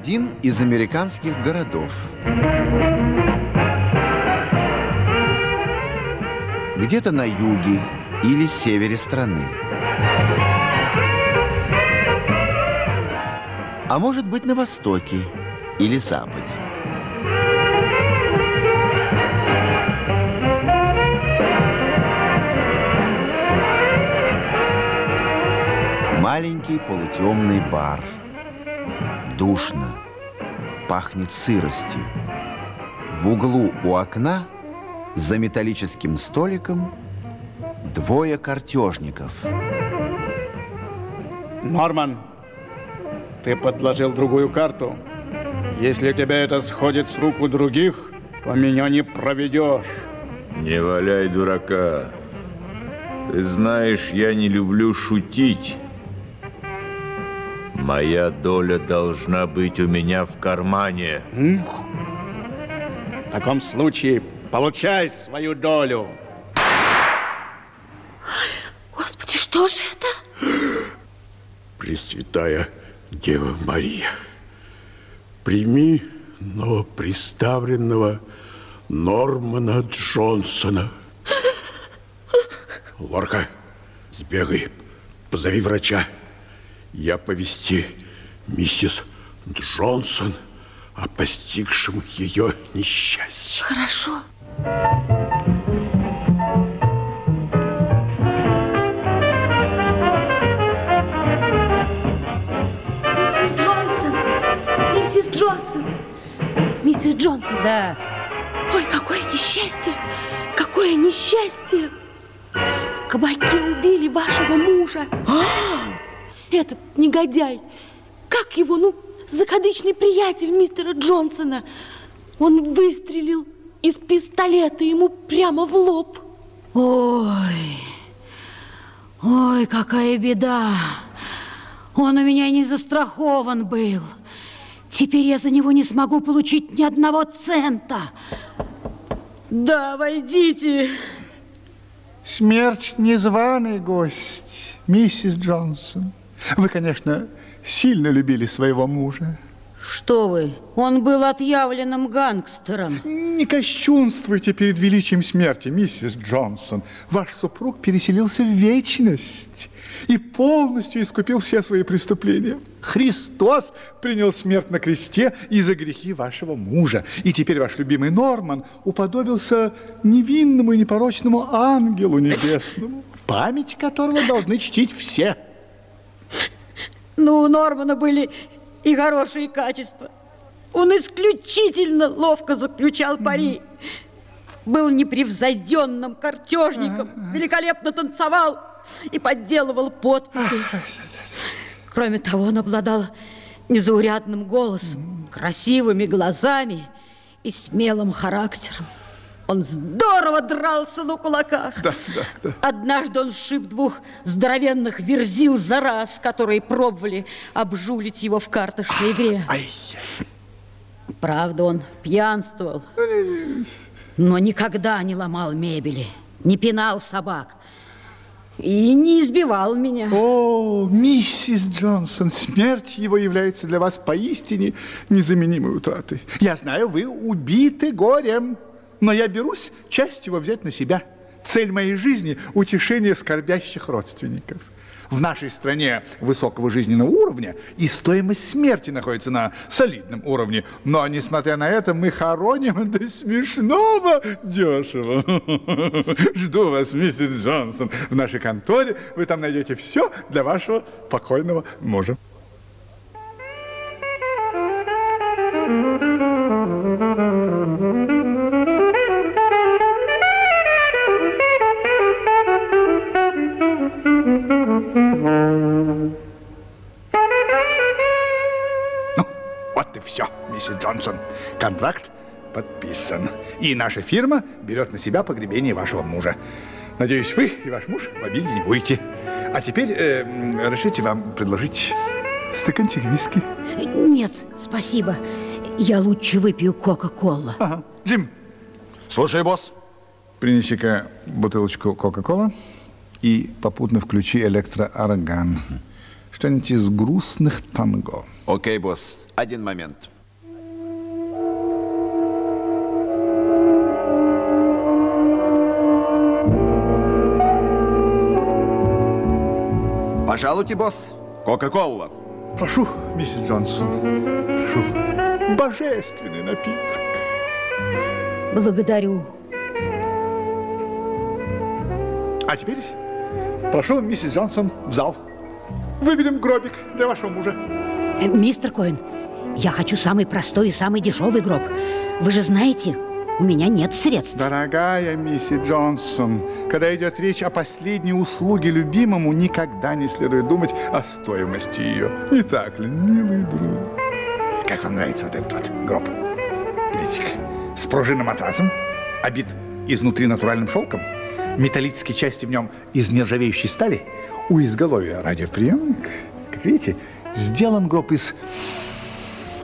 один из американских городов. Где-то на юге или севере страны. А может быть на востоке или западе. Маленький полутемный бар. Душно. Пахнет сыростью. В углу у окна за металлическим столиком двое картежников. Норман, ты подложил другую карту. Если у тебя это сходит с рук у других, то меня не проведешь. Не валяй дурака. Ты знаешь, я не люблю шутить. Моя доля должна быть у меня в кармане. В таком случае получай свою долю. Господи, что же это? Пресвятая Дева Мария, прими новоприставленного Нормана Джонсона. Лорка, сбегай, позови врача. Я повести миссис Джонсон о постигшем ее несчастье. Хорошо. Миссис Джонсон! Миссис Джонсон! Миссис Джонсон! Да. Ой, какое несчастье! Какое несчастье! В кабаке убили вашего мужа. Этот негодяй, как его, ну, закадычный приятель мистера Джонсона. Он выстрелил из пистолета ему прямо в лоб. Ой, ой, какая беда. Он у меня не застрахован был. Теперь я за него не смогу получить ни одного цента. Да, войдите. Смерть незваный гость, миссис Джонсон. Вы, конечно, сильно любили своего мужа. Что вы? Он был отъявленным гангстером. Не кощунствуйте перед величием смерти, миссис Джонсон. Ваш супруг переселился в вечность и полностью искупил все свои преступления. Христос принял смерть на кресте из-за грехи вашего мужа. И теперь ваш любимый Норман уподобился невинному и непорочному ангелу небесному, память которого должны чтить все. Ну, у Нормана были и хорошие качества. Он исключительно ловко заключал пари. Был непревзойденным картежником, великолепно танцевал и подделывал подписи. Кроме того, он обладал незаурядным голосом, красивыми глазами и смелым характером. Он здорово дрался на кулаках. Да, да, да. Однажды он сшиб двух здоровенных верзил за раз, которые пробовали обжулить его в карточной игре. Ай, Правда, он пьянствовал, но никогда не ломал мебели, не пинал собак и не избивал меня. О, миссис Джонсон, смерть его является для вас поистине незаменимой утратой. Я знаю, вы убиты горем, но я берусь часть его взять на себя. Цель моей жизни – утешение скорбящих родственников. В нашей стране высокого жизненного уровня и стоимость смерти находится на солидном уровне. Но, несмотря на это, мы хороним до смешного дешево. Жду вас, миссис Джонсон, в нашей конторе. Вы там найдете все для вашего покойного мужа. Ну, Контракт подписан. И наша фирма берет на себя погребение вашего мужа. Надеюсь, вы и ваш муж в обиде не будете. А теперь э, м, разрешите вам предложить стаканчик виски. Нет, спасибо. Я лучше выпью Кока-Кола. Ага. Джим, Слушай, босс. принеси-ка бутылочку Кока-Кола и попутно включи электроорган. что-нибудь из грустных танго. Окей, босс, один момент. Пожалуйте, босс, Кока-кола. Прошу, миссис Джонсон, прошу. Божественный напиток. Благодарю. А теперь прошу, миссис Джонсон, в зал. Выберем гробик для вашего мужа. Э, мистер Коэн, я хочу самый простой и самый дешевый гроб. Вы же знаете, у меня нет средств. Дорогая миссис Джонсон, когда идет речь о последней услуге любимому, никогда не следует думать о стоимости ее. Не так ли, милый друг? Как вам нравится вот этот вот гроб? Глядите с пружинным матрасом, обит изнутри натуральным шелком, металлические части в нем из нержавеющей стали, у изголовья радиоприемник. Как видите, сделан гроб из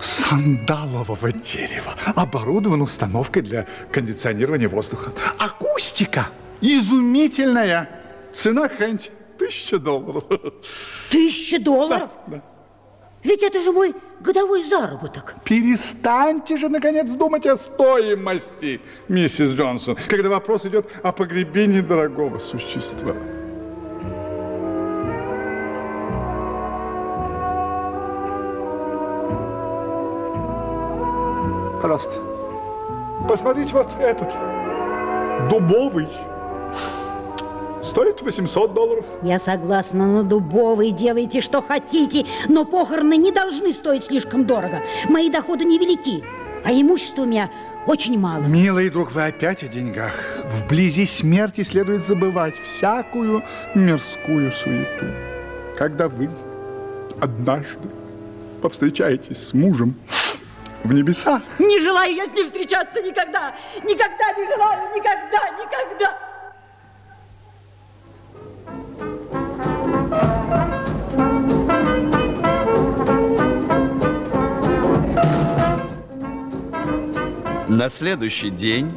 сандалового дерева. Оборудован установкой для кондиционирования воздуха. Акустика изумительная. Цена хэнть тысяча долларов. Тысяча долларов? Да, да. Ведь это же мой годовой заработок. Перестаньте же, наконец, думать о стоимости, миссис Джонсон, когда вопрос идет о погребении дорогого существа. Пожалуйста, посмотрите вот этот, дубовый. Стоит 800 долларов. Я согласна на дубовый, делайте что хотите, но похороны не должны стоить слишком дорого. Мои доходы невелики, а имущества у меня очень мало. Милый друг, вы опять о деньгах. Вблизи смерти следует забывать всякую мирскую суету. Когда вы однажды повстречаетесь с мужем, в небесах. Не желаю я с ним встречаться никогда. Никогда не желаю, никогда, никогда. На следующий день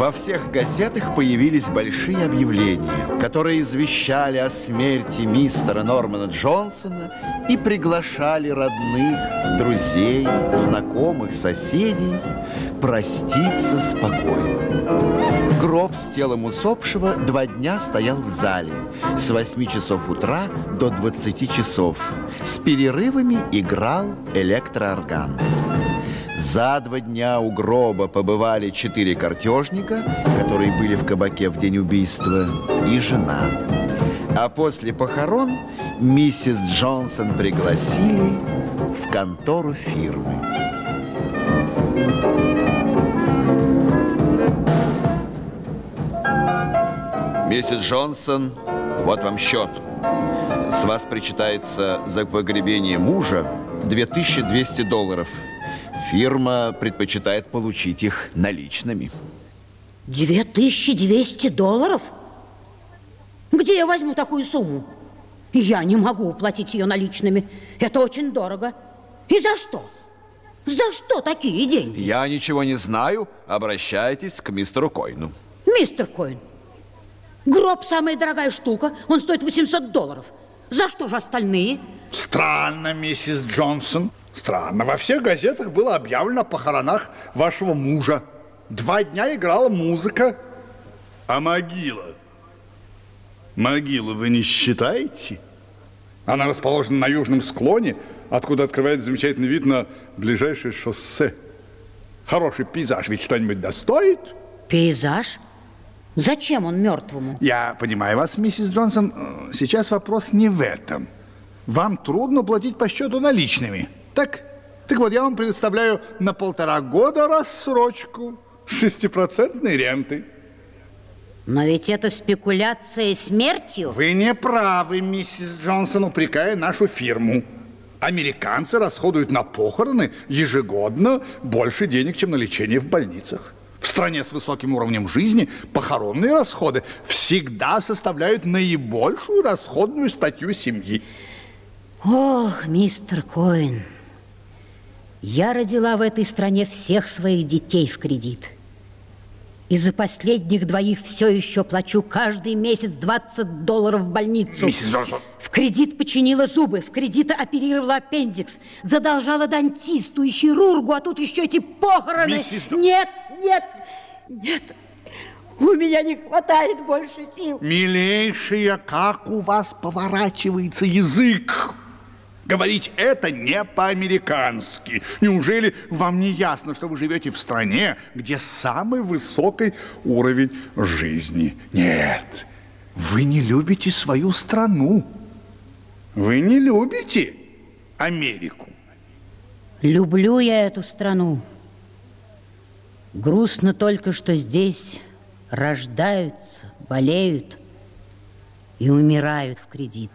во всех газетах появились большие объявления, которые извещали о смерти мистера Нормана Джонсона и приглашали родных, друзей, знакомых, соседей проститься спокойно. Гроб с телом усопшего два дня стоял в зале с 8 часов утра до 20 часов. С перерывами играл электроорган. За два дня у гроба побывали четыре картежника, которые были в кабаке в день убийства, и жена. А после похорон миссис Джонсон пригласили в контору фирмы. Миссис Джонсон, вот вам счет. С вас причитается за погребение мужа 2200 долларов – Фирма предпочитает получить их наличными. 2200 долларов? Где я возьму такую сумму? Я не могу уплатить ее наличными. Это очень дорого. И за что? За что такие деньги? Я ничего не знаю. Обращайтесь к мистеру Койну. Мистер Койн, гроб самая дорогая штука. Он стоит 800 долларов. За что же остальные? Странно, миссис Джонсон. Странно. Во всех газетах было объявлено о похоронах вашего мужа. Два дня играла музыка. А могила? Могилу вы не считаете? Она расположена на южном склоне, откуда открывается замечательный вид на ближайшее шоссе. Хороший пейзаж ведь что-нибудь достоит? Пейзаж? Зачем он мертвому? Я понимаю вас, миссис Джонсон. Сейчас вопрос не в этом. Вам трудно платить по счету наличными. Так, так вот, я вам предоставляю на полтора года рассрочку с шестипроцентной рентой. Но ведь это спекуляция смертью. Вы не правы, миссис Джонсон, упрекая нашу фирму. Американцы расходуют на похороны ежегодно больше денег, чем на лечение в больницах. В стране с высоким уровнем жизни похоронные расходы всегда составляют наибольшую расходную статью семьи. Ох, мистер Коин, я родила в этой стране всех своих детей в кредит. И за последних двоих все еще плачу каждый месяц 20 долларов в больницу. Миссис Джонсон. В кредит починила зубы, в кредит оперировала аппендикс, задолжала дантисту и хирургу, а тут еще эти похороны. Миссис Нет, нет, нет. У меня не хватает больше сил. Милейшая, как у вас поворачивается язык? Говорить это не по-американски. Неужели вам не ясно, что вы живете в стране, где самый высокий уровень жизни? Нет, вы не любите свою страну. Вы не любите Америку. Люблю я эту страну. Грустно только, что здесь рождаются, болеют и умирают в кредит.